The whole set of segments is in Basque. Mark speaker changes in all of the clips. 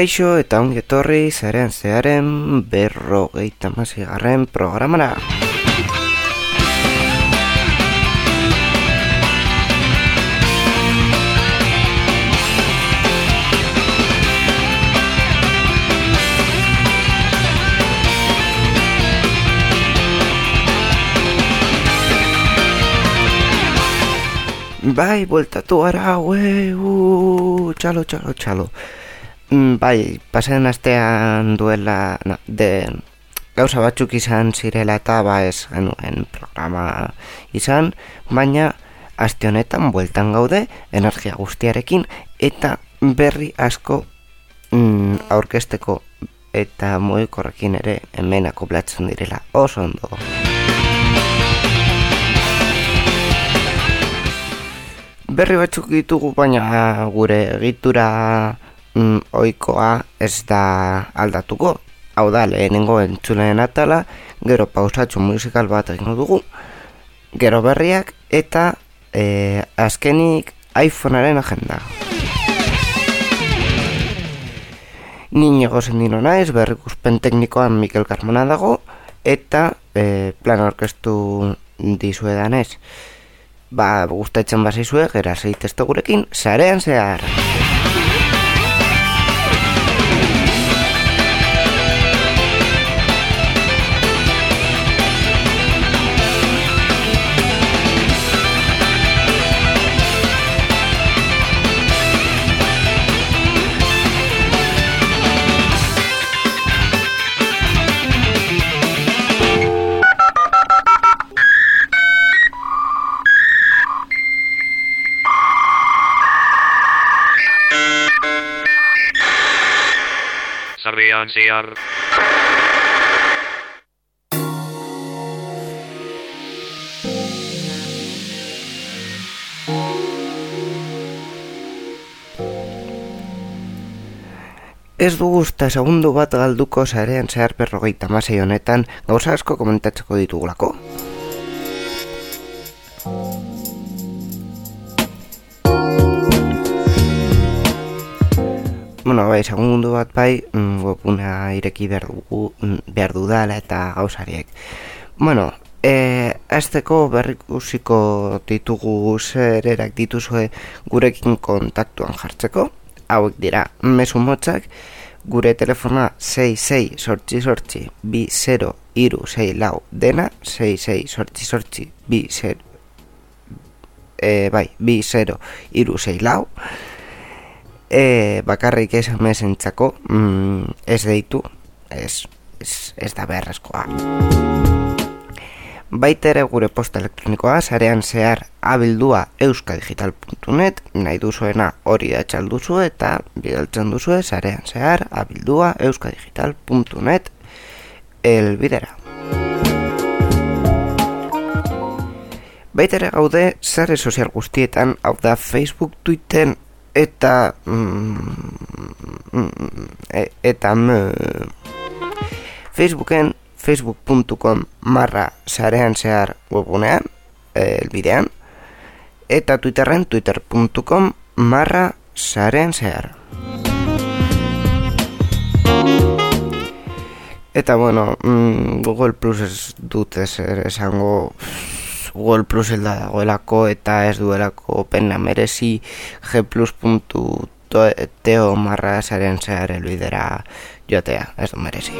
Speaker 1: Kaixo eta ongi etorri zaren zearen berro gehieta mazigarren programara. Bai, bueltatu gara, ue, uh, txalo, txalo, txalo. Mm, bai, pasen astean duela, na, de, gauza batzuk izan zirela eta ba ez genuen programa izan, baina aste honetan bueltan gaude energia guztiarekin eta berri asko mm, aurkesteko eta moikorrekin ere hemenako blatzen direla oso ondo. Berri batzuk ditugu baina gure egitura mm, oikoa ez da aldatuko. Hau da, lehenengo entzuleen atala, gero pausatxo musikal bat egingo dugu, gero berriak eta e, azkenik iPhonearen agenda. Ni egozen dino naiz, berrikuspen teknikoan Mikel Carmona dago, eta e, plan orkestu dizuedanez. Ba, gustatzen bazizue, gera zeitestu gurekin, sarean zehar.
Speaker 2: Sarrian zehar.
Speaker 1: Ez du guzta segundu bat galduko zarean zehar berrogeita honetan gauza asko komentatzeko ditugulako. Bueno, bai, segundu bat bai, mm, webuna ireki behar dugu, mm, behar dudala eta gauzariek. Bueno, e, azteko berrikusiko ditugu zererak dituzue gurekin kontaktuan jartzeko. Hauek dira, mesu motzak, gure telefona 66 sortzi sortzi bi 0 iru 6 lau dena 66 sortzi sortzi bi 0 e, bai, bi 0 iru 6 lau e, bakarrik SMS entzako mm, ez deitu ez, ez, ez da beharrezkoa Baita ere gure posta elektronikoa sarean zehar abildua euskadigital.net nahi duzuena hori da txalduzu eta bidaltzen duzu sarean zehar abildua euskadigital.net elbidera. Baita ere gaude zare sozial guztietan hau da Facebook, Twitter eta mm, mm, e, eta mm, Facebooken facebook.com marra sarean zehar webunean, elbidean, eta twitterren twitter.com marra sarean zehar. Eta bueno, mm, Google Plus ez dut ez esango Google Plus ez dagoelako eta ez duelako pena merezi gplus.teo marra sarean zehar elbidera joatea, ez du merezi.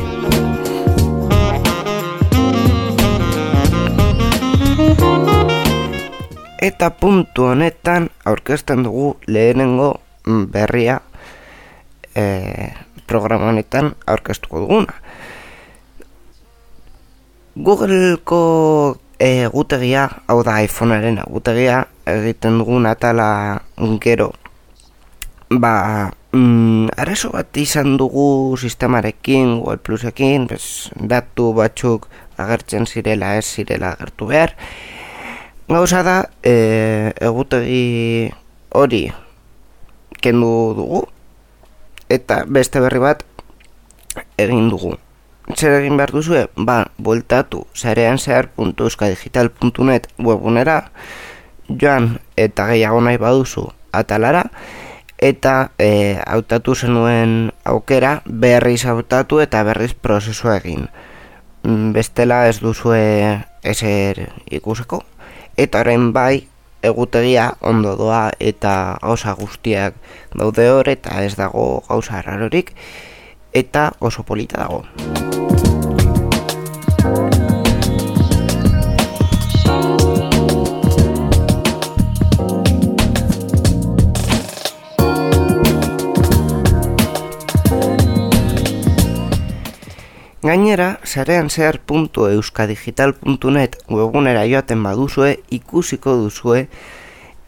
Speaker 1: Eta puntu honetan aurkezten dugu lehenengo berria e, programa honetan aurkeztuko duguna. Googleko egutegia, hau da iPhonearen egutegia, egiten dugun atala gero, ba, mm, arazo bat izan dugu sistemarekin, Google Plusekin, bez, datu batzuk agertzen zirela ez zirela agertu behar, Gauza da, e, egutegi hori kendu dugu eta beste berri bat egin dugu. Zer egin behar duzue? Ba, bueltatu zarean zehar.euskadigital.net webunera joan eta gehiago nahi baduzu atalara eta e, hautatu zenuen aukera berriz hautatu eta berriz prozesua egin. Mm, Bestela ez duzue eser ikuseko, eta orain bai egutegia ondo doa eta gauza guztiak daude hor eta ez dago gauza rarorik eta oso polita dago. Gainera, sarean zehar.euskadigital.net webunera joaten baduzue ikusiko duzue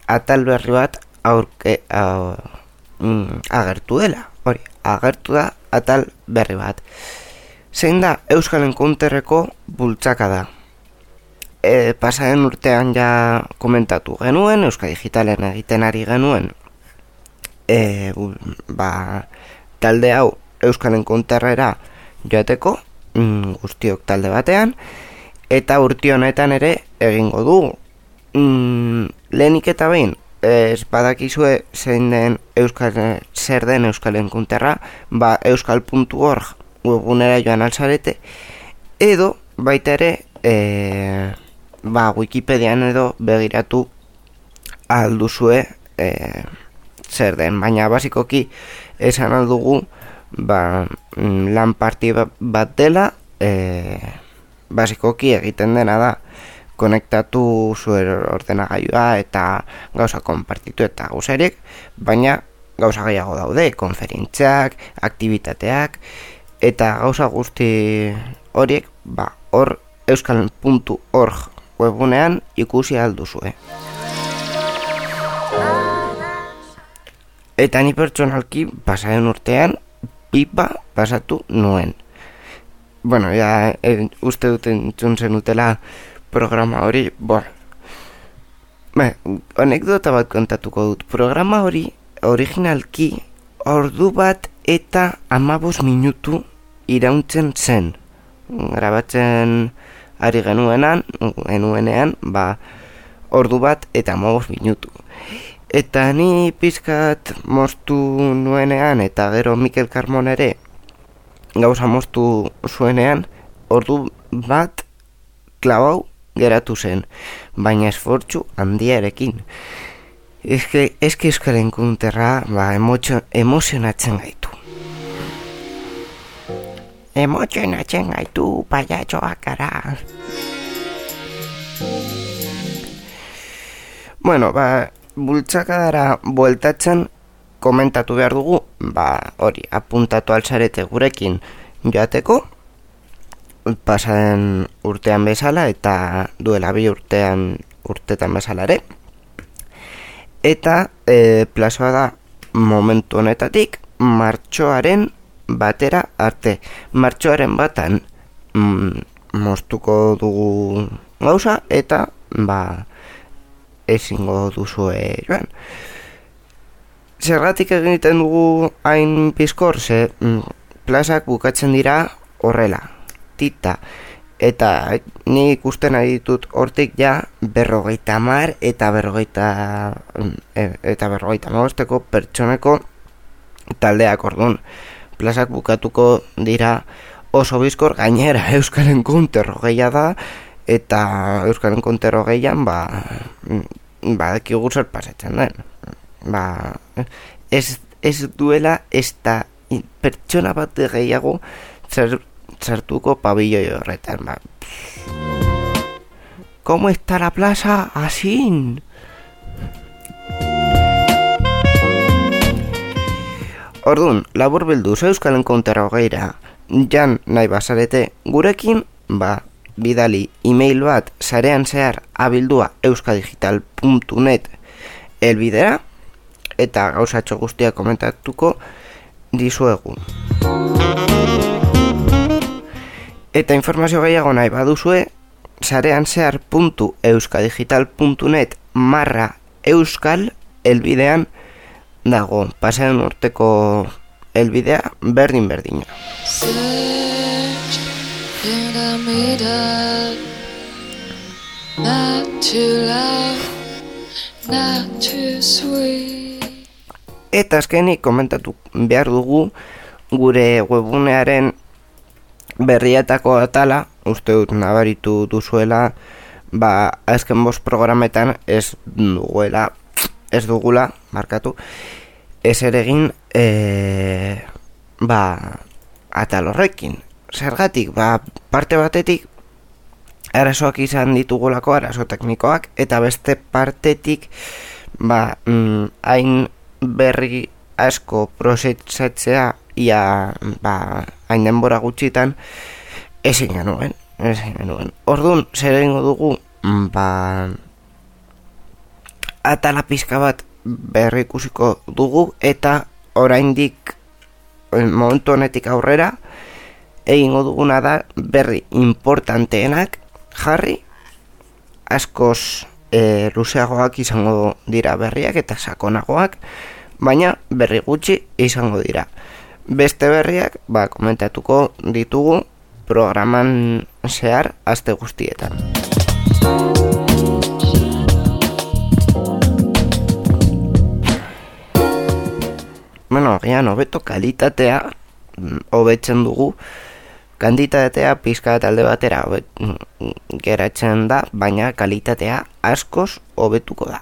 Speaker 1: atal berri bat aurke a, mm, agertu dela. Hori, agertu da atal berri bat. Zein da Euskalen konterreko bultzaka da. E, pasaren urtean ja komentatu genuen, Euskal Digitalen egiten ari genuen, e, bu- ba, talde hau Euskalen konterrera joateko, mm, guztiok talde batean, eta urti honetan ere egingo du. Mm, lehenik eta behin, ez badakizue zein den euskal, zer den euskalen kunterra, ba euskal.org webgunera joan alzarete, edo baita ere, e, ba Wikipedian edo begiratu alduzue e, zer den, baina basikoki esan aldugu ba, mm, lan parti ba- bat dela e, basikoki egiten dena da konektatu zuen ordenagailua eta gauza konpartitu eta gauzariek, baina gauza gehiago daude, konferentziak, aktivitateak, eta gauza guzti horiek, ba, hor euskal.org webunean ikusi alduzue. Eta ni pertsonalki pasaren urtean pipa pasatu nuen. Bueno, ja, e, uste dut entzun zenutela programa hori, bueno. Ba, anekdota bat kontatuko dut. Programa hori originalki ordu bat eta amabos minutu irauntzen zen. Grabatzen ari genuenan, genuenean, ba, ordu bat eta amabos minutu. Eta ni pizkat moztu nuenean eta gero Mikel Carmon ere gauza moztu zuenean ordu bat klabau geratu zen, baina esfortzu handiarekin. Eske, eske euskaren kunterra ba, emotxo, emozionatzen gaitu. Emozionatzen gaitu paiatxoak gara. Bueno, ba, bultzakadara bueltatzen komentatu behar dugu, ba, hori, apuntatu altzarete gurekin joateko, pasaden urtean bezala eta duela bi urtean urtetan bezala ere. Eta e, plazoa da momentu honetatik martxoaren batera arte. Martxoaren batan mm, moztuko dugu gauza eta ba ezingo duzue joan. Zergatik egiten dugu hain pizkor, ze mm, plazak bukatzen dira horrela, tita. Eta ni ikusten ari ditut hortik ja berrogeita mar eta berrogeita mm, e- eta berrogeita magosteko pertsoneko taldeak orduan. Plazak bukatuko dira oso bizkor gainera Euskaren konterro gehia da eta Euskaren konterro gehian ba mm, badakigu zer pasatzen den. Ba, ez, ez duela ez da pertsona bat gehiago zer, sartuko pabilloi horretan. Ba. ¿Cómo está la plaza? Así. Ordun, labur bilduz euskalen kontera hogeira, jan nahi basarete gurekin, ba, bidali e-mail bat sarean zehar abildua euskadigital.net elbidera, eta gauzatxo guztiak komentatuko dizuegu. Eta informazio gehiago nahi baduzue, sarean zehar.euskadigital.net marra euskal elbidean dago. Pasaren urteko elbidea berdin berdina. Eta azkenik komentatu behar dugu gure webunearen berrietako atala, uste dut nabaritu duzuela, ba, azken bost programetan ez duguela, ez dugula, markatu, ez ere egin, e, ba, atal horrekin. Zergatik, ba, parte batetik, arazoak izan ditugulako arazo teknikoak, eta beste partetik, ba, mm, hain berri asko prozesatzea ia ba, hain denbora gutxitan ezin genuen, ezin genuen. Orduan, zer egingo dugu, mm, ba, atala pizka bat berri ikusiko dugu eta oraindik eh, momentu honetik aurrera egingo duguna da berri importanteenak jarri askoz e, luzeagoak izango dira berriak eta sakonagoak baina berri gutxi izango dira beste berriak ba, komentatuko ditugu programan zehar aste guztietan Bueno, gian, hobeto kalitatea mm, hobetzen dugu kantitatea pizka talde batera hobet, mm, geratzen da, baina kalitatea askoz hobetuko da.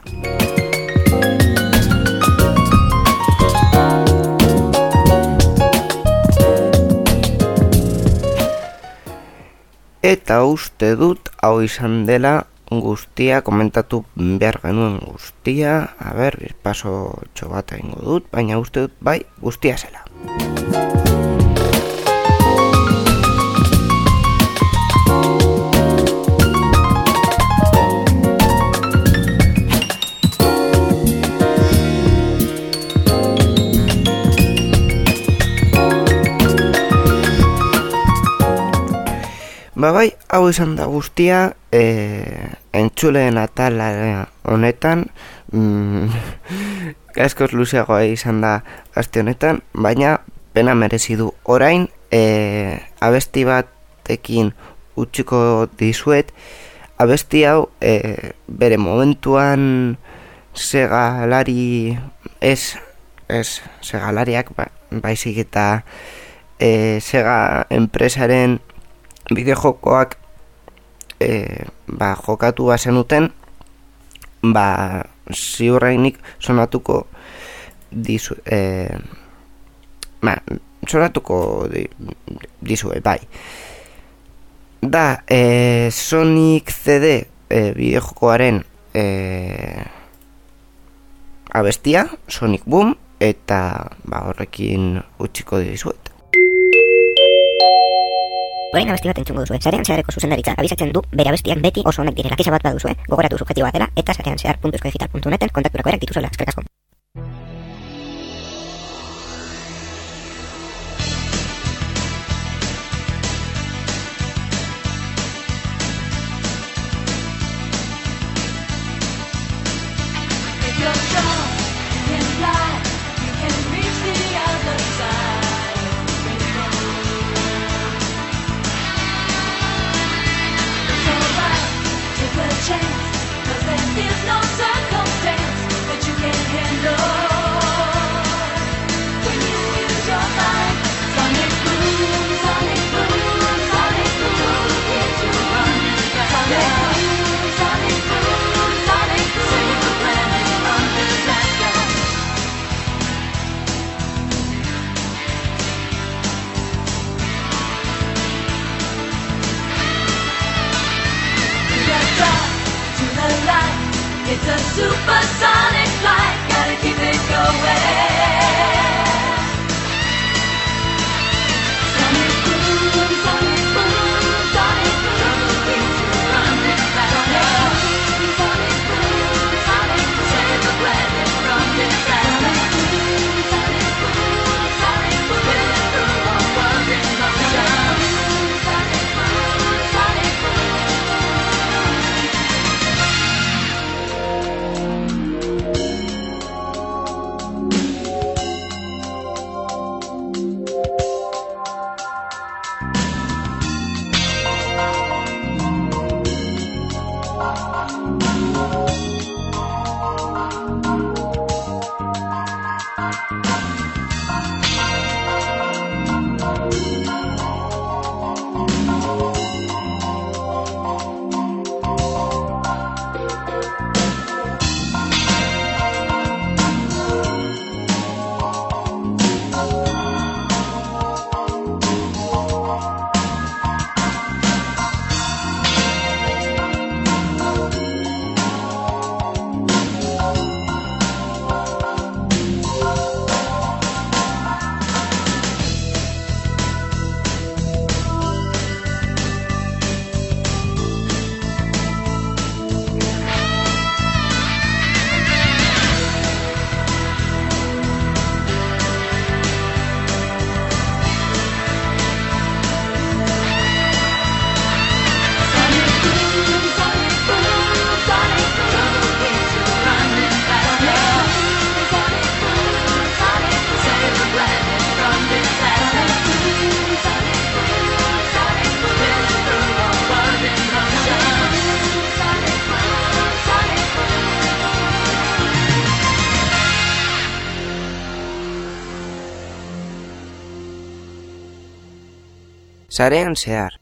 Speaker 1: Eta uste dut hau izan dela guztia komentatu behar genuen guztia. A ber, paso txobata ingo dut baina uste dut bai guztia zela Ba bai, hau izan da guztia, e, entzuleen atala honetan, mm, askoz luzeagoa izan da aste honetan, baina pena merezi du. Orain, e, abesti batekin utziko dizuet, abesti hau e, bere momentuan segalari ez, ez segalariak, ba, baizik eta e, sega enpresaren bideojokoak e, ba, jokatu bazenuten ba, ziurrainik sonatuko dizu, e, ba, sonatuko di, dizue, bai. Da, e, Sonic CD e, bideojokoaren e, abestia, Sonic Boom, eta ba, horrekin utziko dizuet.
Speaker 3: Orain abesti bat entzungo duzue. Sarean zehareko zuzendaritza abisatzen du bere abestiak beti oso honek direla. Kexa bat baduzue, gogoratu subjektiboa dela eta sarean zehar.euskadigital.neten kontakturako erak dituzuela. Eskerrik asko.
Speaker 4: It's a supersonic flight, gotta keep it going.
Speaker 1: Sarean zehar.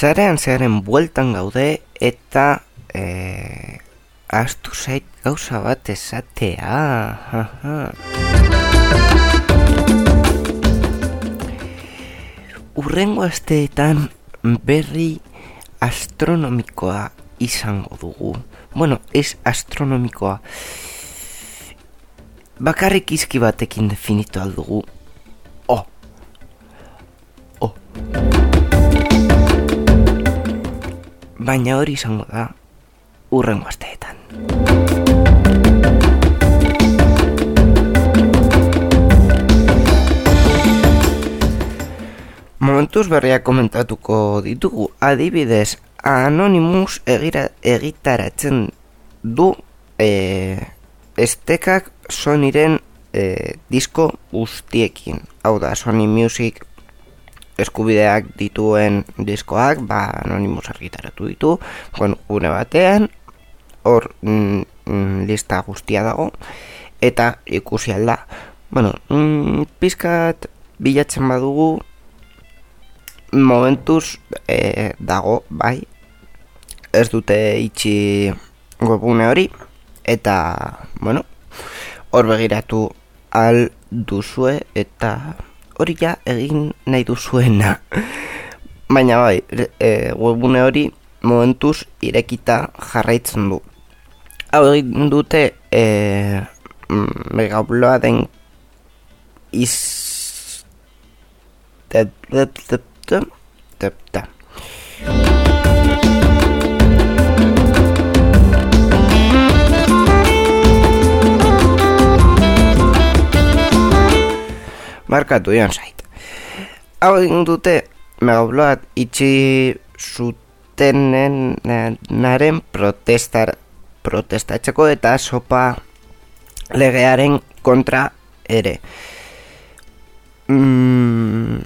Speaker 1: Zarean zearen bueltan gaude eta e, astu zait gauza bat esatea. Aha. Urrengo asteetan berri astronomikoa izango dugu. Bueno, ez astronomikoa. Bakarrik izki batekin definitu aldugu. Oh. Oh. Baina hori izango da urrengo asteetan. Momentuz berriak komentatuko ditugu adibidez Anonymous egira, egitaratzen du e, estekak Sonyren e, disko guztiekin. Hau da, Sony Music eskubideak dituen diskoak, ba, Anonymous argitaratu ditu, bueno, une batean, hor mm, mm, lista guztia dago, eta ikusi alda. Bueno, mm, pizkat bilatzen badugu, momentuz e, dago, bai, ez dute itxi webune hori, eta, bueno, hor begiratu al duzue, eta hori ja egin nahi duzuena. Baina bai, e, webune hori momentuz irekita jarraitzen du. Hau egin dute e, megabloa den iz... Markatu joan zait. Hau egin dute megabloat itxi zutenen naren protestar, protestatzeko eta sopa legearen kontra ere. Mm,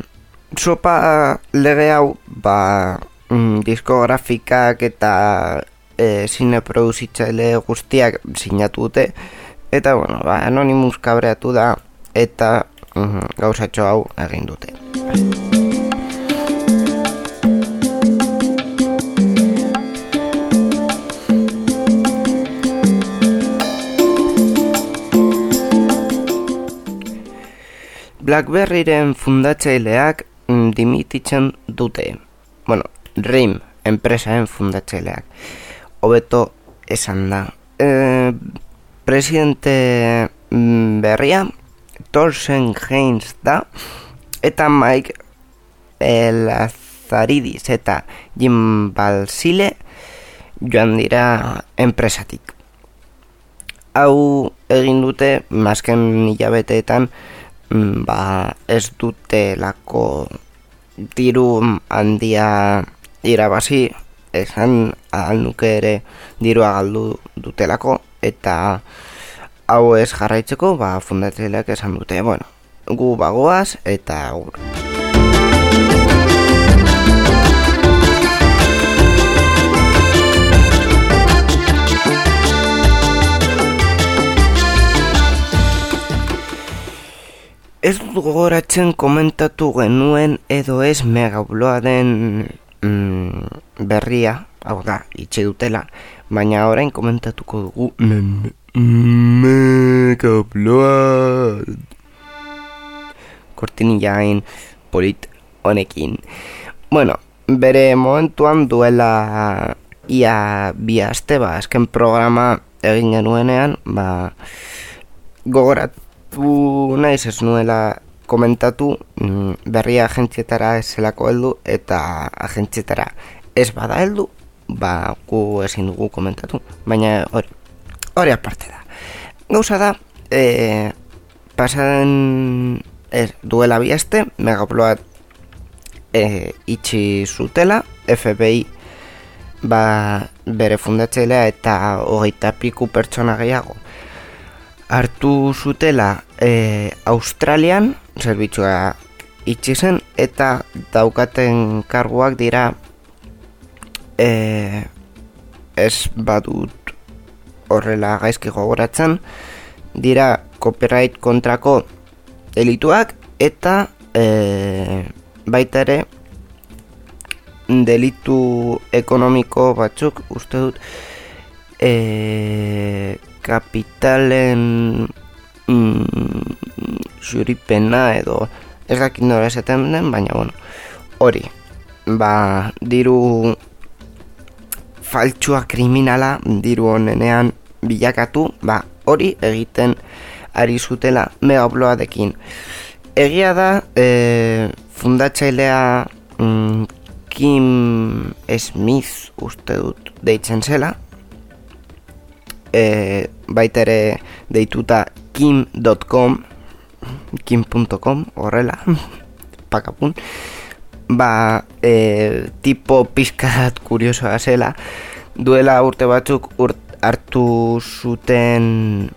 Speaker 1: sopa lege hau ba, mm, diskografikak eta e, zine produzitzaile guztiak sinatu dute eta bueno, ba, Anonymous kabreatu da eta mm, gauzatxo hau egin dute. Blackberryren fundatzaileak mm, dimititzen dute. Bueno, RIM enpresaren fundatzaileak. Hobeto esan da. E, presidente mm, berria Torsen Haynes da eta Mike Lazaridis eta Jim Balsile joan dira enpresatik. Hau egin dute masken hilabeteetan mm, ba, ez dute lako diru handia irabazi esan nuke ere dirua galdu dutelako eta hau ez jarraitzeko ba, fundatzaileak esan dute bueno, gu bagoaz eta agur. Ez dut gogoratzen komentatu genuen edo ez megabloa den mm, berria, hau da, itxe dutela, baina orain komentatuko dugu mm, Megabload Kortinillain polit honekin. Bueno, bere momentuan duela ia bi aste ba, azken programa egin genuenean, ba, gogoratu naiz ez nuela komentatu mm, berria agentzietara ez zelako heldu eta agentzietara ez bada heldu, ba, gu ezin dugu komentatu, baina hori, hori aparte da. Gauza da, e, pasaden ez, duela bi aste, megaploat e, itxi zutela, FBI ba, bere fundatzailea eta hogeita piku pertsona gehiago hartu zutela e, Australian zerbitzua itxi zen eta daukaten karguak dira e, ez badut horrela gaizki gogoratzen dira copyright kontrako delituak eta e, baita ere delitu ekonomiko batzuk uste dut e, kapitalen mm, zuripena edo ez dakit nora esaten den, baina bueno, hori, ba, diru faltsua kriminala diru honenean bilakatu, ba, hori egiten ari zutela megabloadekin. Egia da, e, fundatzailea mm, Kim Smith uste dut deitzen zela e, baita ere deituta kim.com kim.com horrela pakapun ba e, tipo pizkat kuriosoa zela duela urte batzuk urt, hartu zuten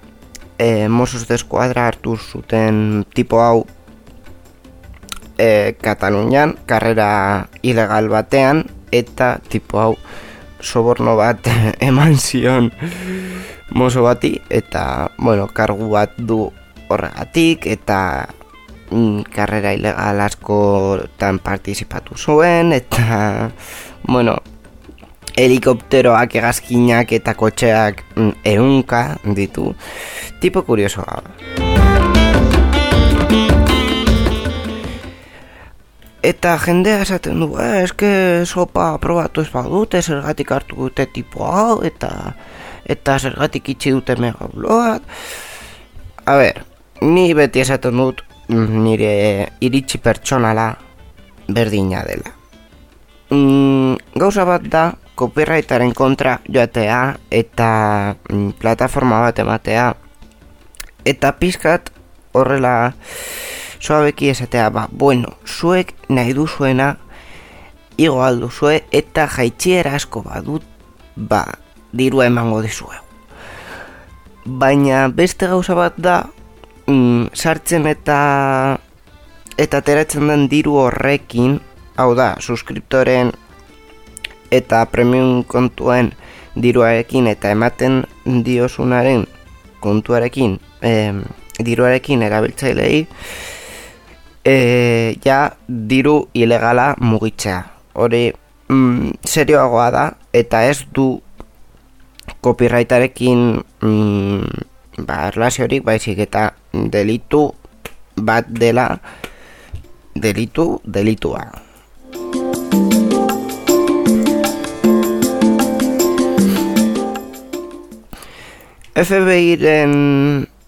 Speaker 1: e, Mossos de Escuadra hartu zuten tipo hau e, Katalunian, karrera ilegal batean, eta tipo hau soborno bat eman zion mozo bati, eta, bueno, kargu bat du horregatik, eta karrera ilegal askotan partizipatu zuen, eta, bueno, helikopteroak, egazkinak eta kotxeak mm, ehunka ditu. Tipo kuriosoa. Eta jendea esaten du, eh, eske sopa probatu ez badute, zergatik hartu dute tipo hau, eta eta zergatik itxi dute megabloak. A ber, ni beti esaten dut mm, nire iritsi pertsonala berdina dela. Mm, gauza bat da, copyrightaren kontra joatea eta mm, plataforma bat ematea eta pizkat horrela suabeki esatea, ba, bueno, zuek nahi duzuena igo alduzue eta jaitxiera asko badut, ba, dirua emango dizuegu. Baina beste gauza bat da, mm, sartzen eta eta ateratzen den diru horrekin, hau da, suskriptoren eta premium kontuen diruarekin eta ematen diosunaren kontuarekin, em, diruarekin erabiltzailei, e, ja diru ilegala mugitzea. Hori mm, serioagoa da eta ez du copyrightarekin mm, ba, erlaziorik baizik eta delitu bat dela delitu delitua. FBI-ren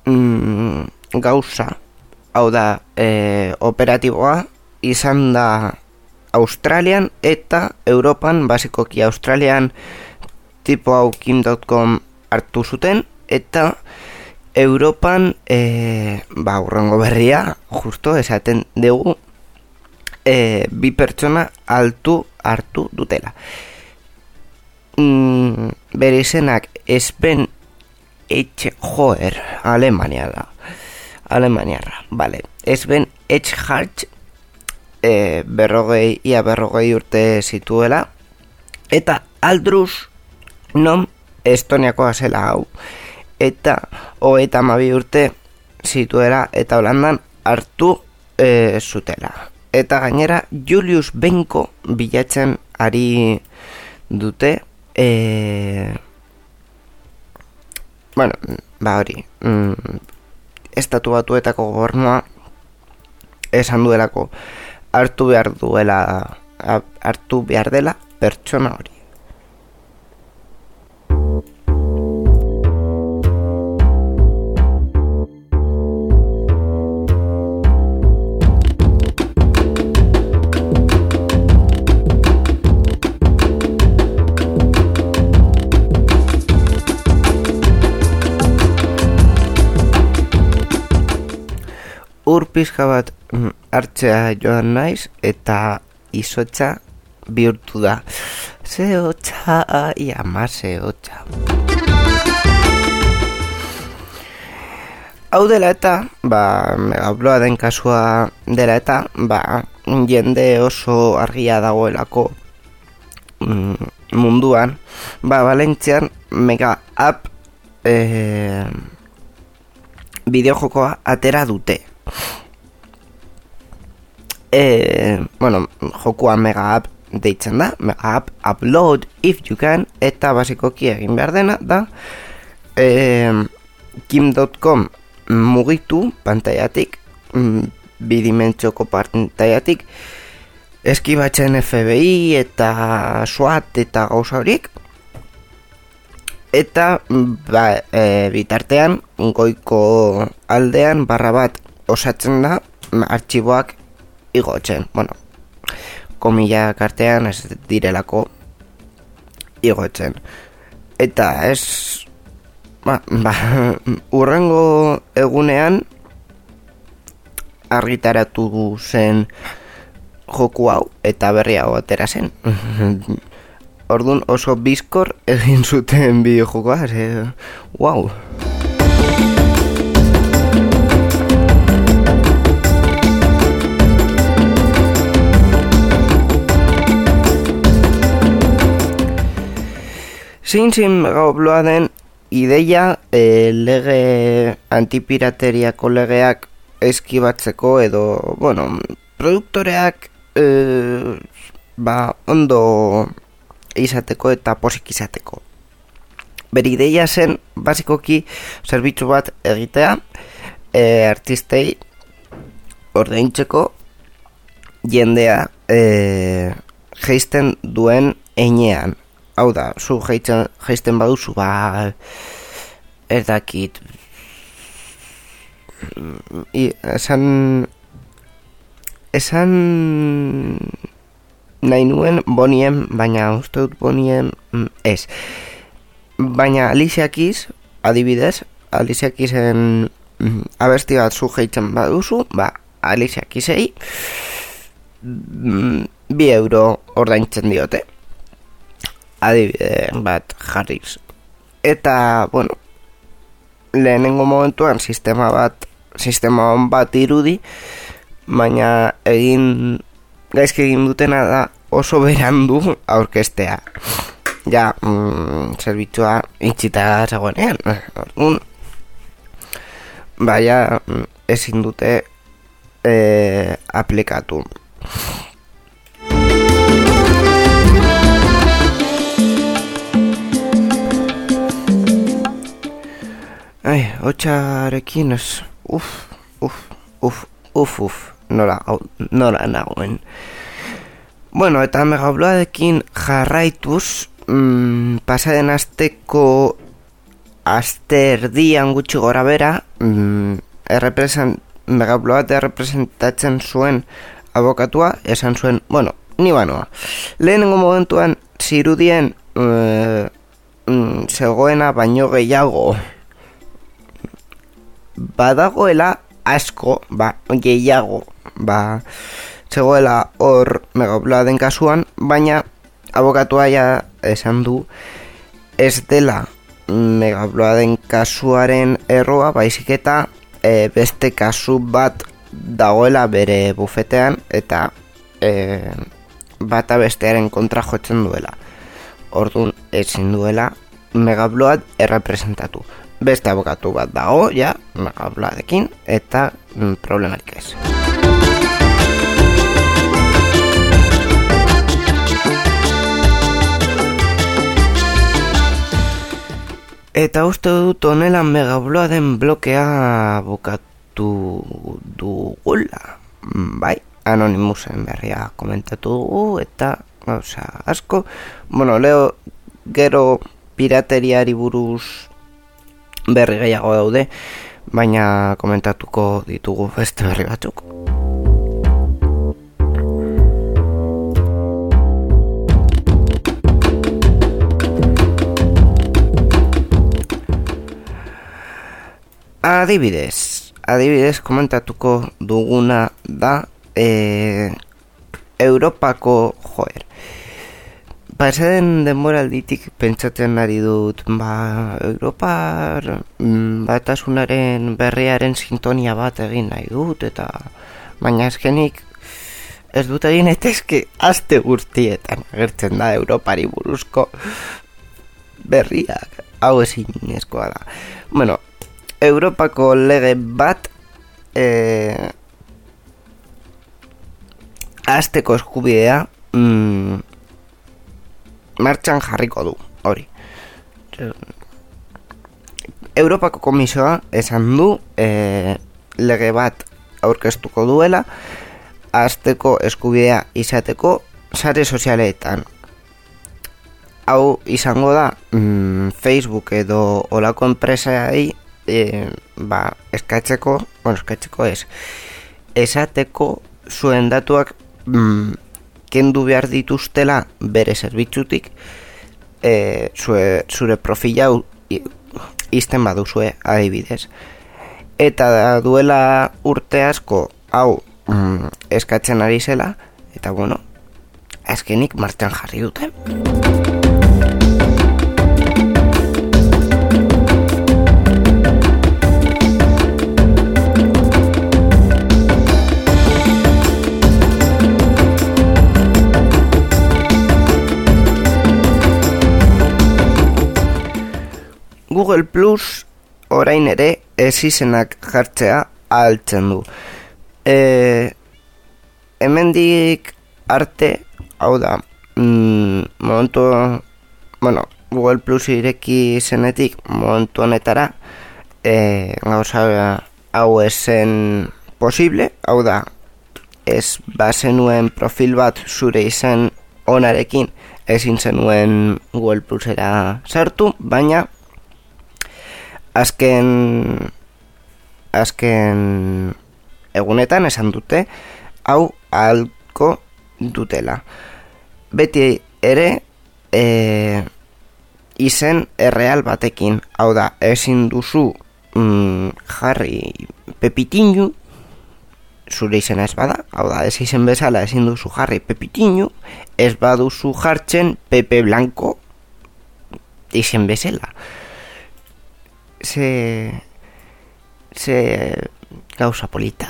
Speaker 1: mm, gauza hau da e, operatiboa izan da Australian eta Europan basikoki Australian tipo hau kim.com hartu zuten eta Europan e, ba urrengo berria justo esaten dugu e, bi pertsona altu hartu dutela mm, bere izenak espen etxe joer Alemania da Alemaniarra, bale. Ez ben Edgehart e, berrogei, ia berrogei urte zituela. Eta Aldrus non Estoniakoa zela hau. Eta ho eta mabi urte zituela eta Holandan hartu e, zutela. Eta gainera Julius Benko bilatzen ari dute e, bueno, ba hori, mm, estatu batuetako gobernua esan duelako hartu behar duela hartu behar dela pertsona hori. Ur pixka bat mm, hartzea joan naiz eta izotza bihurtu da. Ze hotza, ia ze hotza. Hau dela eta, ba, megabloa den kasua dela eta, ba, jende oso argia dagoelako mm, munduan, ba, Valentzian mega app eh, bideojokoa atera dute. E, bueno, jokua mega app deitzen da, mega app upload if you can, eta basikoki egin behar dena da, e, kim.com mugitu pantaiatik, mm, bidimentsioko pantaiatik, eskibatzen FBI eta SWAT eta gauza horiek, eta ba, e, bitartean goiko aldean barra bat osatzen da mm, artxiboak igotzen. Bueno, komillak artean ez direlako igotzen. Eta ez ba, ba, urrengo egunean argitaratu zen joku hau eta berri hau atera zen. Ordun oso bizkor egin zuten bideojokoa, ze, wow. Zein zein megabloa den ideia e, lege antipirateriako legeak eskibatzeko edo, bueno, produktoreak e, ba, ondo izateko eta posik izateko. Bere ideia zen, basikoki, zerbitzu bat egitea, e, artistei ordaintzeko jendea e, geisten duen einean. Hau da, zu geisten, geisten baduzu, ba, ez dakit, I, esan, esan nahi nuen bonien, baina uste dut bonien mm, ez. Baina Alicia Keys, adibidez, Alicia Keysen mm, abesti bat zu gehitzen baduzu, ba, Alicia Keysei mm, bi euro ordaintzen diote. Adibide bat jarriz. Eta, bueno, lehenengo momentuan sistema bat, sistema on bat irudi, baina egin gaizki egin dutena da oso berandu aurkestea. Ja, mm, zerbitzua itxita zegoenean. Orduan, baina mm, ezin dute eh, aplikatu. Ai, hotxarekin ez, uf, uf, uf, uf, uf, nola, nola nagoen. Bueno, eta megabloadekin jarraituz, mm, pasaden asteko asterdian gutxi gora bera, mm, errepresent, megabloat errepresentatzen zuen abokatua, esan zuen, bueno, ni banoa. Lehenengo momentuan, zirudien eh, mm, zegoena baino gehiago badagoela asko, ba, gehiago, ba, zegoela hor megabloa den kasuan, baina abokatua ja esan du ez dela megabloa den kasuaren erroa, baizik eta e, beste kasu bat dagoela bere bufetean eta e, bata bestearen kontra jotzen duela. Orduan ezin duela megabloat errepresentatu. Beste abokatu bat dago, ja, megabloadekin, eta mm, problemarik ez. Eta uste dut honela megabloa den blokea bukatu dugula. Bai, anonimusen berria komentatu dugu eta gauza asko. Bueno, leo gero pirateriari buruz berri gehiago daude, baina komentatuko ditugu beste berri batzuk. Adibidez, adibidez komentatuko duguna da e, Europako joer. Pasaren denboralditik pentsatzen ari dut, ba, Europar mm, batasunaren berriaren sintonia bat egin nahi dut, eta baina eskenik ez dut egin eta eske aste guztietan agertzen da Europari buruzko berriak, hau ezin da. Bueno, Europako lege bat e, azteko eskubidea mm, martxan jarriko du, hori. Europako komisioa esan du e, lege bat aurkeztuko duela azteko eskubidea izateko sare sozialetan. Hau izango da mm, Facebook edo olako enpresai e, ba, eskatzeko, bueno, eskatzeko ez, esateko zuen datuak mm, kendu behar dituztela bere zerbitzutik e, zure, zure profila izten baduzue adibidez. Eta duela urte asko hau mm, eskatzen ari zela, eta bueno, azkenik martxan jarri dute. Google Plus orain ere ez izenak jartzea ahaltzen du. E, hemendik arte, hau da, mm, momentu, bueno, Google Plus ireki zenetik momentu honetara, e, gauza hau esen posible, hau da, ez bazenuen profil bat zure izen onarekin ezin zenuen Google Plusera sartu, baina azken azken egunetan esan dute hau ahalko dutela. Beti ere e, izen erreal batekin, hau da, ezin duzu mm, jarri pepitinu, zure izena ez bada, hau da, ez izen bezala ezin duzu jarri pepitinu, ez baduzu jartzen Pepe Blanco izen bezala se se gauza polita.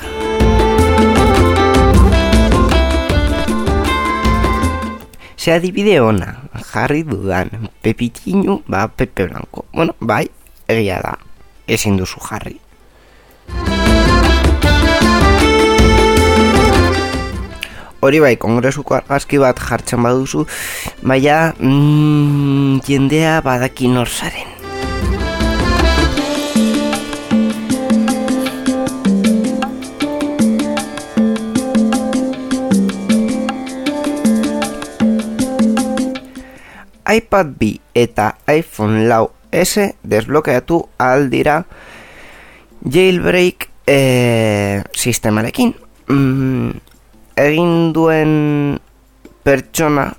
Speaker 1: Se adibide ona, jarri dudan, pepitinu, ba, pepe blanco. Bueno, bai, egia da, ezin duzu jarri. Hori bai, kongresuko argazki bat jartzen baduzu, baina mm, jendea badaki nor iPad B eta iPhone lau S desblokeatu ahal dira jailbreak e, sistemarekin. Mm, egin duen pertsona,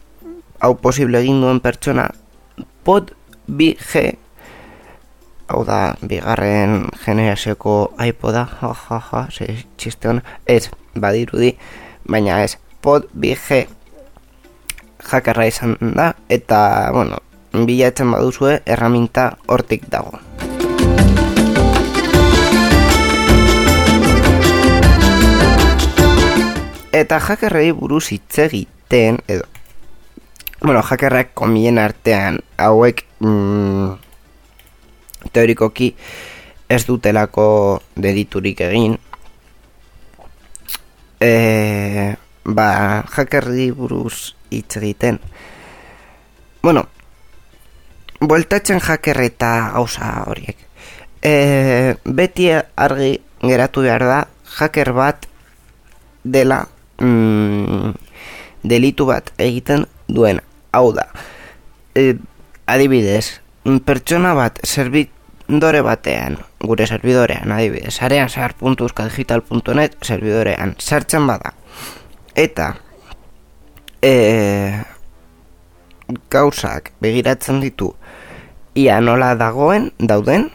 Speaker 1: hau posible egin duen pertsona, pod 2G, hau da, bigarren generazioko iPoda, ja, ja, ja, txiste ez, badirudi, baina ez, pod 2G hackerra izan da, eta, bueno, bilatzen baduzue, erraminta hortik dago. Eta hackerrei buruz hitz egiten, edo, bueno, hackerrak komien artean, hauek, mm, teorikoki, ez dutelako dediturik egin, e, ba, hackerri buruz hitz egiten. Bueno, bueltatzen hacker eta gauza horiek. E, beti argi geratu behar da hacker bat dela mm, delitu bat egiten duen. Hau da, e, adibidez, pertsona bat servidore batean, gure servidorean, adibidez, arean zahar.euskadigital.net servidorean, sartzen bada. Eta, e, gauzak begiratzen ditu ia nola dagoen, dauden,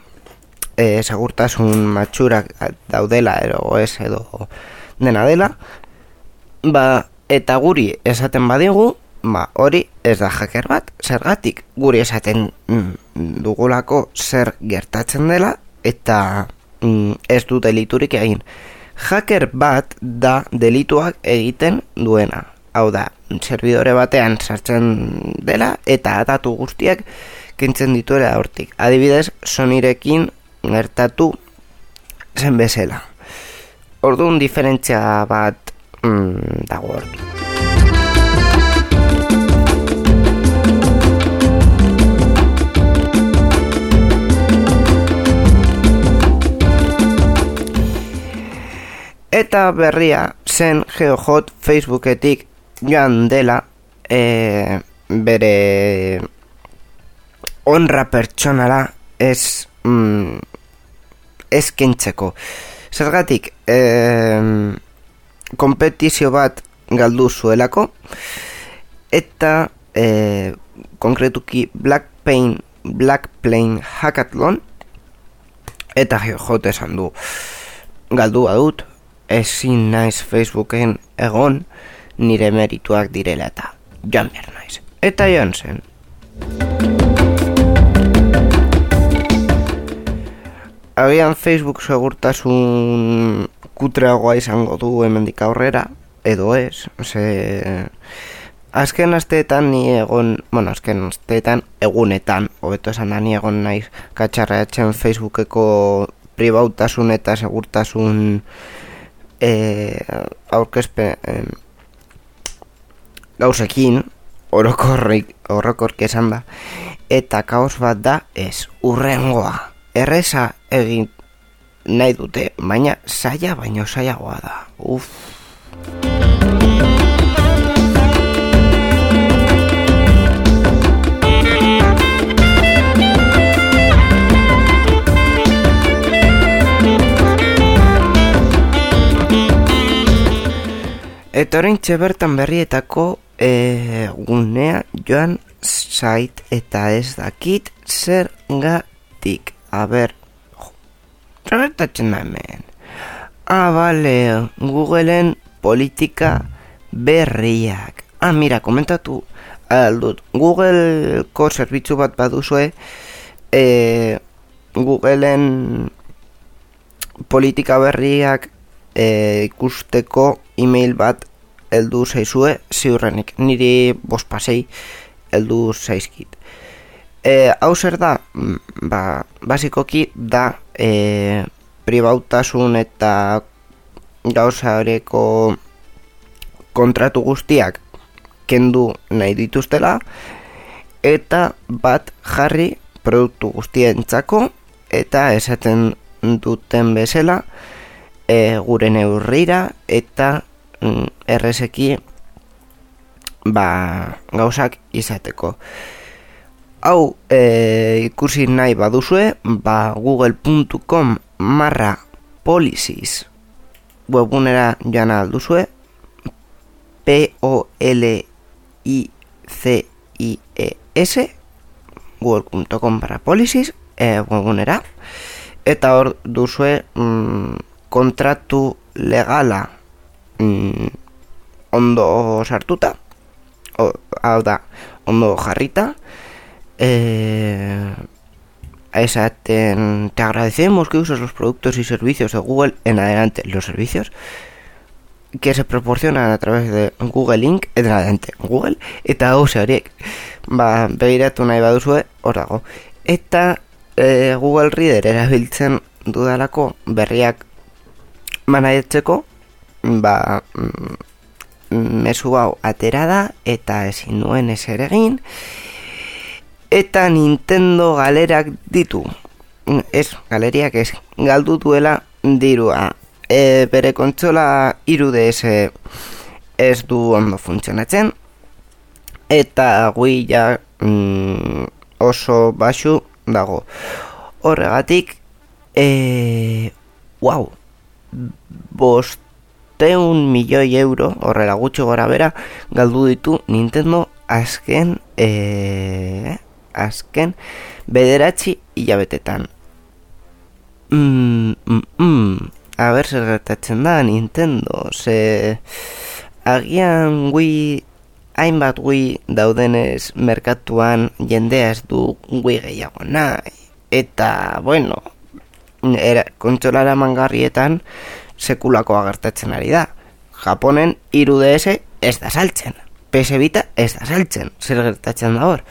Speaker 1: e, segurtasun matxurak daudela edo ez edo dena dela, ba, eta guri esaten badigu, ba, hori ez da hacker bat, zergatik guri esaten mm, dugulako zer gertatzen dela, eta mm, ez du deliturik egin. Hacker bat da delituak egiten duena. Hau da, servidore batean sartzen dela eta datu guztiak kentzen dituela hortik. Adibidez, sonirekin gertatu zen bezala. Orduan diferentzia bat mm, dago hor. Eta berria zen GeoHot Facebooketik joan dela e, bere honra pertsonala ez mm, ez kentzeko. Zergatik, e, kompetizio bat galdu zuelako eta e, konkretuki Black Pain Black Plane Hackathon eta geojote esan du galdu badut ezin naiz Facebooken egon nire merituak direla eta joan behar naiz. Eta joan zen. Agian Facebook segurtasun kutreagoa izango du hemendik aurrera, edo ez, ze... Azken asteetan ni egon, bueno, azken asteetan egunetan, hobeto esan da ni egon naiz katxarreatzen Facebookeko pribautasun eta segurtasun e, aurkezpe, e, gauzekin, orokorrik, orokork esan da, eta kaos bat da ez, urrengoa, erreza egin nahi dute, baina saia baino saiagoa da, uff. Eta orain bertan berrietako e, gunea joan zait eta ez dakit zer gatik. A ber, zerretatzen da hemen. Ah, bale, Googleen politika berriak. Ah, mira, komentatu aldut. Googleko zerbitzu bat baduzue, e, Googleen politika berriak e, ikusteko email bat heldu zaizue ziurrenik. Niri bospasei heldu zaizkit. E, hau zer da? Mm, ba, basikoki da e, pribautasun eta gauza horeko kontratu guztiak kendu nahi dituztela eta bat jarri produktu guztientzako eta esaten duten bezala e, gure neurrira eta errezeki ba, gauzak izateko. Hau e, ikusi nahi baduzue, ba, google.com marra policies webgunera joan alduzue P-O-L-I-C-I-E-S google.com barra policies e, webgunera eta hor duzue mm, kontratu legala mm, ondo sartuta o, hau da jarrita eh, esaten te agradecemos que uses los productos y servicios de Google en adelante los servicios que se proporcionan a través de Google Link en adelante Google eta hau horiek. Ba, begiratu nahi baduzue hor dago. Eta eh, Google Reader erabiltzen dudalako berriak manaiatzeko ba mm, mezu hau atera da eta ezin nuen ezer egin eta Nintendo galerak ditu. Mm, Ez, galeriak ez, galdu duela dirua. E, bere kontsola 3DS ez du ondo funtzionatzen, eta Wii ja mm, oso baxu dago. Horregatik, e, wow, bosteun milioi euro, horrela gutxi gora bera, galdu ditu Nintendo azken, e, azken bederatzi hilabetetan. Mm, mm, mm. A ber, zer gertatzen da Nintendo, ze agian Wii hainbat Wii daudenez merkatuan jendea ez du Wii gehiago nahi. Eta, bueno, era, kontsolara mangarrietan sekulakoa gertatzen ari da. Japonen 3DS ez da saltzen. PS Vita ez da saltzen. Zer gertatzen da hor?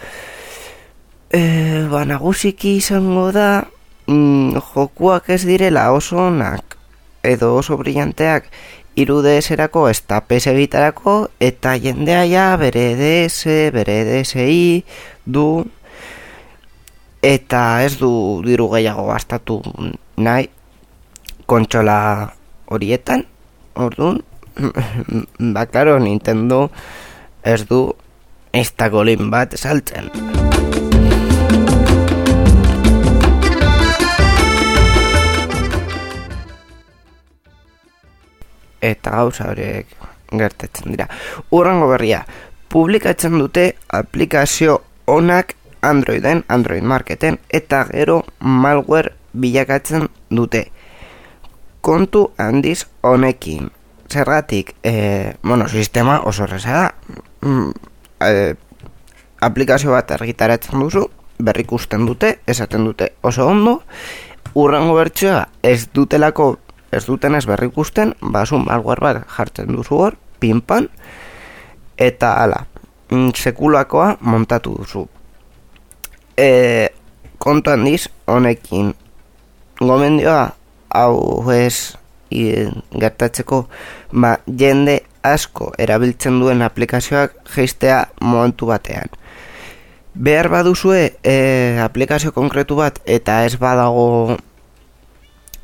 Speaker 1: E, ba, nagusiki izango da mm, jokuak ez direla oso onak edo oso brillanteak 3DS-erako ez da PS Vitarako eta jendea ja bere DS, bere DSi du eta ez du diru gehiago gastatu nahi kontsola horietan orduan ba claro Nintendo ez du instagolin bat saltzen eta gauza horiek gertatzen dira. Urrango berria, publikatzen dute aplikazio onak Androiden, Android Marketen, eta gero malware bilakatzen dute. Kontu handiz honekin. Zergatik, e, bueno, sistema oso erreza da. Mm, e, aplikazio bat argitaratzen duzu, berrikusten dute, esaten dute oso ondo, urrango bertsoa ez dutelako ez duten ez berrikusten, basu malware bat jartzen duzu hor, pinpan, eta ala, mm, sekulakoa montatu duzu. E, kontu handiz, honekin, gomendioa, hau ez gertatzeko, ba, jende asko erabiltzen duen aplikazioak geistea momentu batean. Behar baduzue e, aplikazio konkretu bat eta ez badago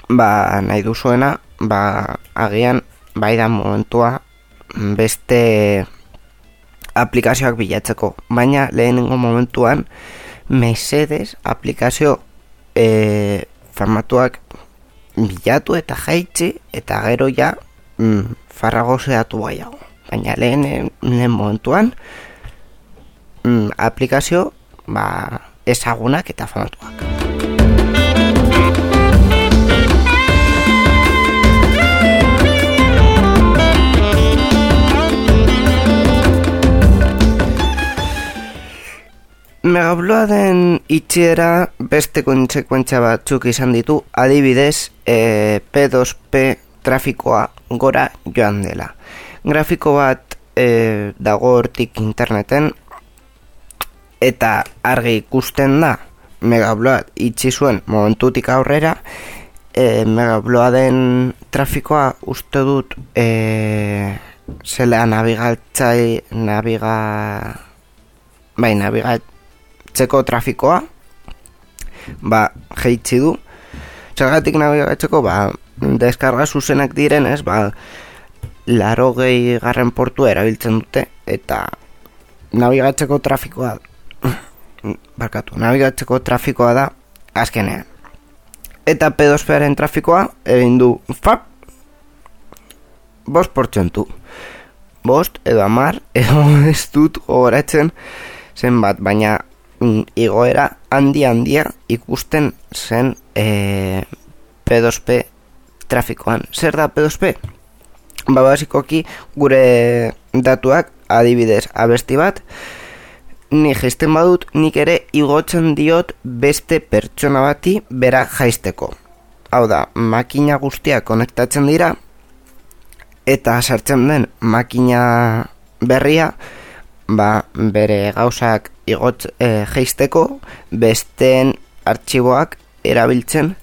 Speaker 1: ba, nahi duzuena, ba, agian bai da momentua beste aplikazioak bilatzeko. Baina lehenengo momentuan mesedes aplikazio e, formatuak bilatu eta jaitsi eta gero ja mm, farrago zehatu baiago. Baina lehen, lehen momentuan mm, aplikazio ba, ezagunak eta famatuak. Megabloaden itxiera beste kontsekuentzia batzuk izan ditu, adibidez e, P2P trafikoa gora joan dela. Grafiko bat e, dago hortik interneten eta argi ikusten da Megabload itxi zuen momentutik aurrera e, Megabloaden trafikoa uste dut e, zela nabigatzai nabiga bai nabigatzeko trafikoa ba jeitzi du. Zergatik nabigatzeko ba deskarga zuzenak direnez ba laro gehi garren portua erabiltzen dute eta nabigatzeko trafikoa barkatu, nabigatzeko trafikoa da azkenean. Eta pedosferaren trafikoa egin du fap bost portzentu. Bost edo amar edo ez dut gogoratzen zenbat, baina igoera handi handia ikusten zen e, P2P trafikoan. Zer da P2P? Ba, basikoki gure datuak adibidez abesti bat ni jaisten badut nik ere igotzen diot beste pertsona bati bera jaisteko. Hau da, makina guztiak konektatzen dira eta sartzen den makina berria ba, bere gauzak igot e, jeisteko besteen artxiboak erabiltzen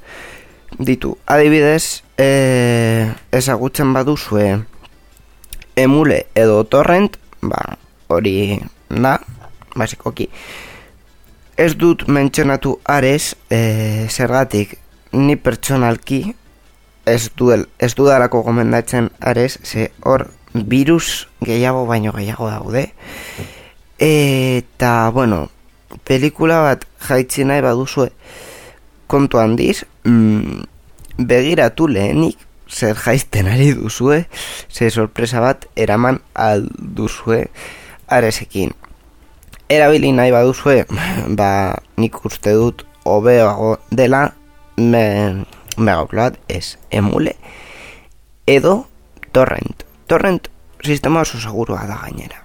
Speaker 1: ditu. Adibidez, e, ezagutzen baduzue emule edo torrent, ba, hori da, basikoki, ez dut mentxonatu Ares, e, zergatik ni pertsonalki ez, duel, ez dudalako gomendatzen Ares, ze hor virus gehiago baino gehiago daude. Eta, bueno, pelikula bat jaitzi nahi baduzue kontu handiz, mm, begiratu lehenik zer jaizten ari duzue, ze sorpresa bat eraman alduzue aresekin. Erabili nahi baduzue, ba nik uste dut hobeago dela me, megaploat ez emule edo torrent. Torrent sistema oso segurua da gainera.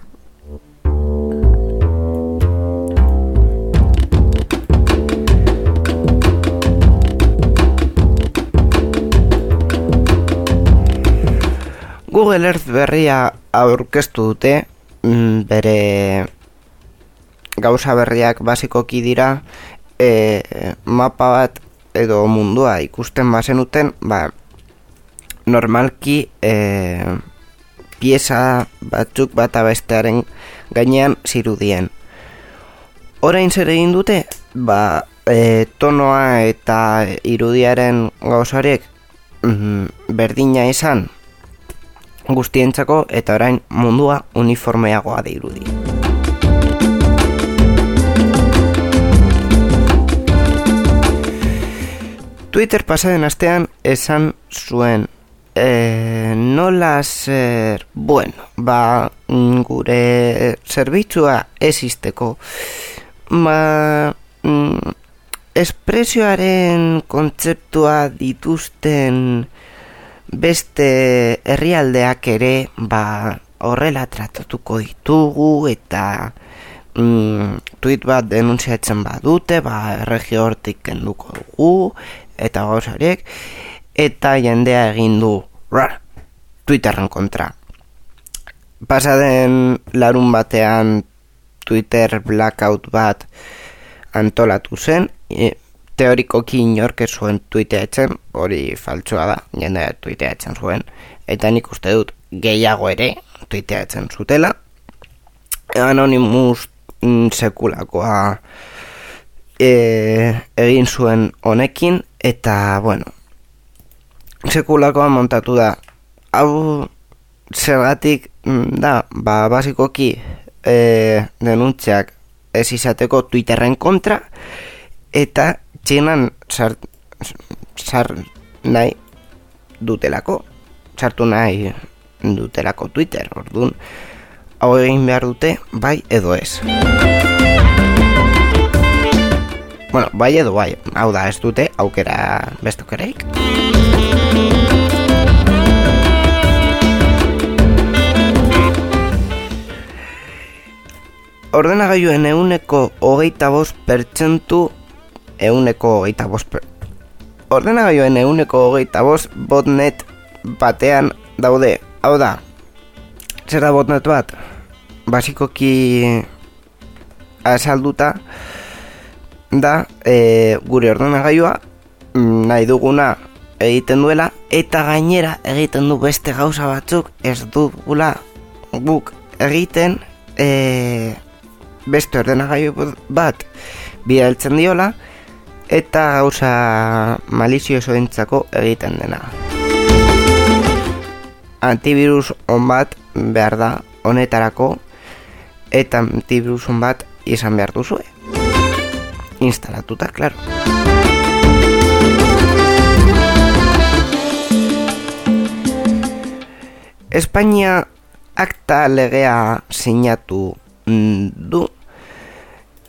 Speaker 1: Google Earth berria aurkeztu dute mm, bere gauza berriak basikoki dira e, mapa bat edo mundua ikusten bazenuten ba, normalki e, pieza batzuk bata bestearen gainean zirudien. Orain zer egin dute, ba, e, tonoa eta irudiaren gauzariek mm, berdina izan guztientzako eta orain mundua uniformeagoa da irudi. Twitter pasaden astean esan zuen e, nola zer, bueno, ba, gure zerbitzua existeko, ba, mm, espresioaren kontzeptua dituzten beste herrialdeak ere ba, horrela tratatuko ditugu eta mm, tweet bat denuntziatzen badute ba, erregio hortik kenduko dugu eta horiek eta jendea egin du rar, Twitterren kontra pasaden larun batean Twitter blackout bat antolatu zen e, teorikoki inork ez zuen tuiteatzen, hori faltsua da, jendea tuiteatzen zuen, eta nik uste dut gehiago ere tuiteatzen zutela. Anonymous mm, sekulakoa e, egin zuen honekin, eta, bueno, sekulakoa montatu da, hau zergatik mm, da, ba, basikoki e, denuntziak ez izateko Twitterren kontra, eta txinan sar, sar nahi dutelako, sartu nahi dutelako Twitter, orduan, hau egin behar dute, bai edo ez. Bueno, bai edo bai, hau da ez dute, aukera bestukereik. Ordenagailuen euneko hogeita bost pertsentu euneko hogeita bost per... Ordenagailuen euneko hogeita bost botnet batean daude. Hau da, zer da botnet bat? Basikoki azalduta da e, gure ordenagailua mm, nahi duguna egiten duela eta gainera egiten du beste gauza batzuk ez dugula guk egiten e, beste ordenagailu bat bidaltzen diola eta gauza malizioso entzako egiten dena. Antivirus on bat behar da honetarako eta antivirus on bat izan behar duzue. Instalatuta, klaro. Espainia akta legea sinatu du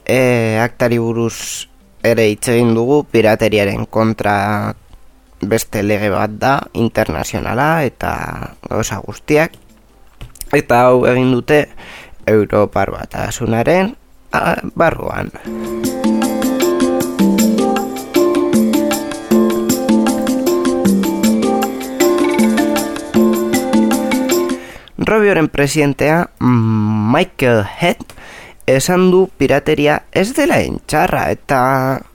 Speaker 1: e, aktari buruz ere hitz egin dugu pirateriaren kontra beste lege bat da internazionala eta gauza guztiak eta hau egin dute Europar batasunaren a, barruan. Robioren presidentea mm, Michael Head esan du pirateria ez dela entxarra eta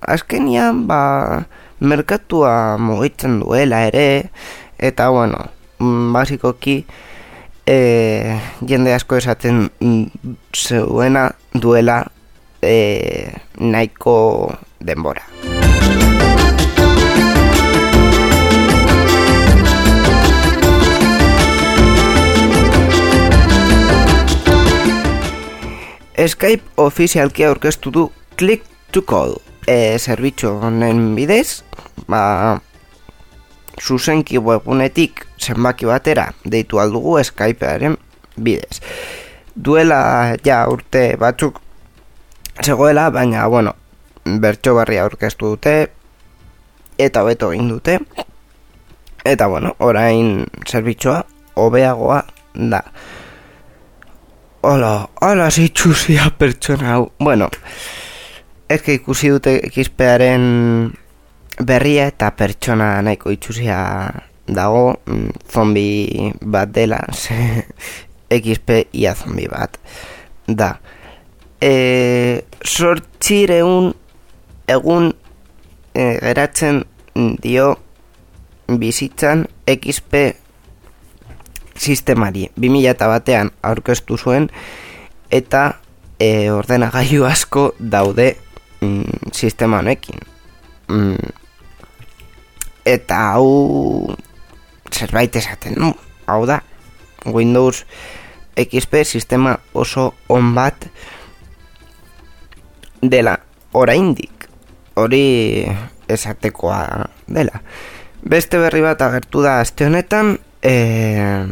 Speaker 1: azkenian ba merkatua mugitzen duela ere eta bueno mm, basikoki e, jende asko esaten mm, zeuena duela e, nahiko denbora. Skype ofizialki aurkeztu du Click to Call e, zerbitzu honen bidez, ba, zuzenki webunetik zenbaki batera deitu aldugu Skypearen bidez. Duela ja urte batzuk zegoela, baina, bueno, bertso barria aurkeztu dute, eta hobeto egin dute, eta, bueno, orain zerbitzua hobeagoa da. Hola, hola, zitxuzia pertsona hau. Bueno, que ikusi dute ekizpearen berria eta pertsona nahiko itxusia dago, mm, zombi bat dela, ze XP ia zombi bat da. E, sortxireun egun e, geratzen dio bizitzan XP sistemari 2000 batean aurkeztu zuen eta e, ordenagailu asko daude mm, sistema honekin. Mm, eta hau zerbait esaten du. Hau da Windows XP sistema oso on bat dela oraindik. Hori esatekoa dela. Beste berri bat agertu da aste honetan eh,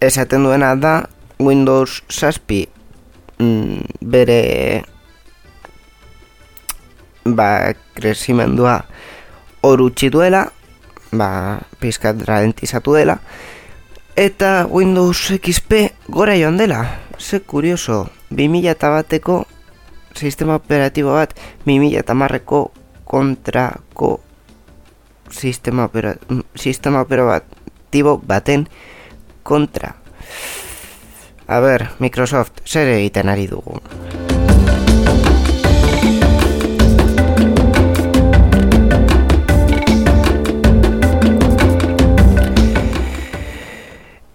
Speaker 1: esaten duena da Windows Saspi mm, bere ba, kresimendua hor utzi duela ba, pizkat ralentizatu dela eta Windows XP gora joan dela. Ze kurioso 2000 eta bateko sistema operatibo bat 2000 eta marreko kontrako sistema, opera, sistema operatibo baten kontra. A ber, Microsoft, zer egiten ari dugu?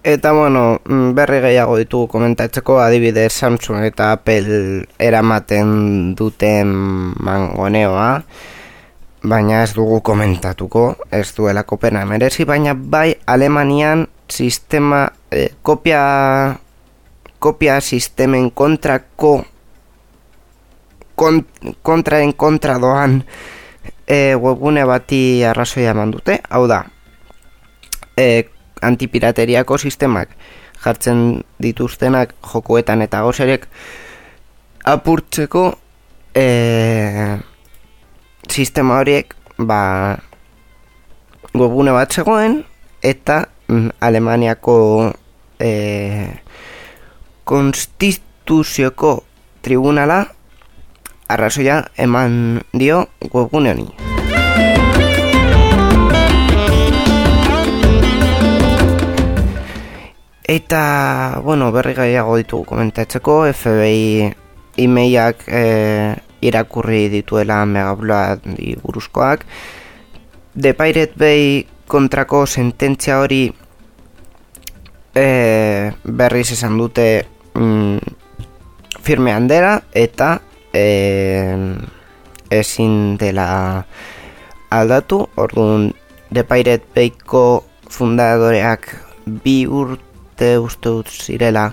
Speaker 1: Eta bueno, mm, berri gehiago ditugu komentatzeko adibidez Samsung eta Apple eramaten duten mangoneoa baina ez dugu komentatuko, ez duelako pena merezi, baina bai Alemanian sistema, eh, kopia, kopia sistemen kontrako kont, kontraen kontra doan eh, webgune bati arrazoia eman dute, hau da, eh, antipirateriako sistemak jartzen dituztenak jokoetan eta gozerek apurtzeko eh, sistema horiek ba webgune bat zegoen eta Alemaniako e, konstituzioko tribunala arrazoia eman dio webgune honi. Eta, bueno, berri gaiago ditugu komentatzeko, FBI emailak e, irakurri dituela megabladi buruzkoak. The Pirate Bay kontrako sententzia hori e, berriz esan dute mm, firme handera eta e, ezin dela aldatu. Orduan The Pirate Bayko fundadoreak bi urte uste dut zirela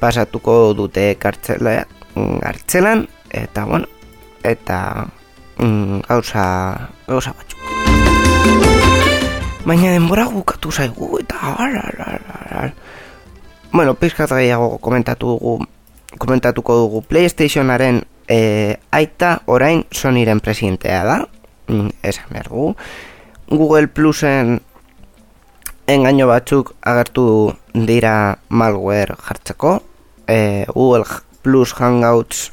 Speaker 1: pasatuko dute kartzela, gartzelan eta bueno, eta mm, gauza, gauza batzuk. Baina denbora gukatu zaigu eta alalalala. Bueno, pizkat gehiago komentatu dugu, komentatuko dugu PlayStationaren e, aita orain Sonyren presidentea da, mm, esan behar dugu. Google Plusen engaino batzuk agertu dira malware jartzeko, e, Google Plus Hangouts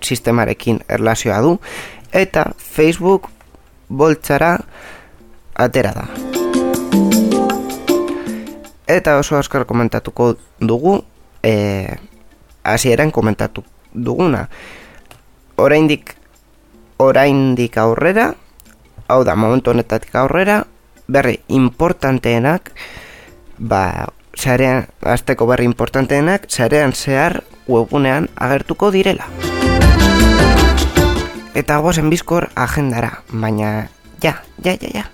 Speaker 1: sistemarekin erlazioa du eta Facebook boltzara atera da. Eta oso askar komentatuko dugu e, hasieran komentatu duguna. Oraindik oraindik aurrera, hau da momentu honetatik aurrera, berri importanteenak ba, sarean, azteko berri importanteenak, sarean zehar webgunean agertuko direla. Eta gozen bizkor agendara, baina ja, ja, ja, ja.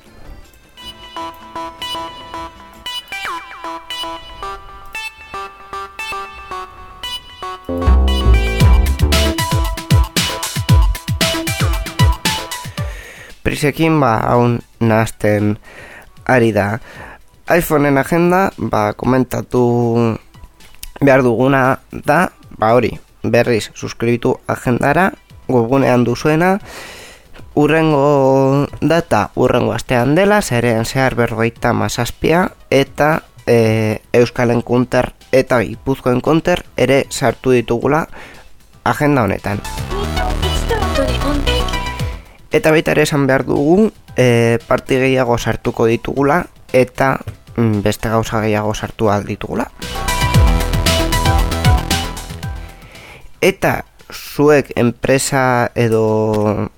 Speaker 1: Prisekin ba haun nazten ari da. iPhoneen agenda ba komentatu behar duguna da, ba hori, berriz suskribitu agendara, webgunean duzuena, urrengo data urrengo astean dela, zerean zehar berrogeita mazazpia, eta e, Euskalen kunter eta Gipuzkoen kunter ere sartu ditugula agenda honetan. Eta baita ere esan behar dugu, e, parti gehiago sartuko ditugula, eta mm, beste gauza gehiago sartu ahal ditugula. Eta zuek enpresa edo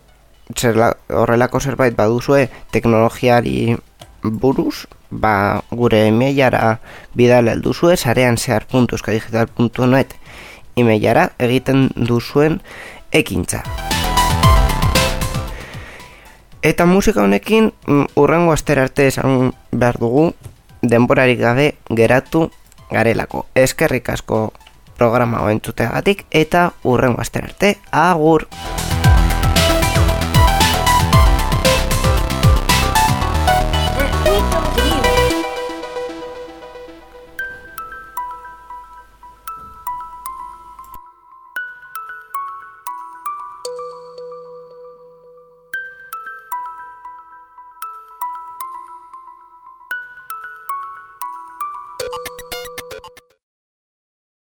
Speaker 1: zerla, horrelako zerbait baduzue teknologiari buruz, ba, gure emailara bidal elduzue, sarean zehar.euskadigital.net emailara egiten duzuen ekintza. Eta musika honekin mm, urrengo astera arte esan behar dugu denborarik gabe geratu garelako. Eskerrik asko programa hoentzuteagatik eta urrengo astera arte agur!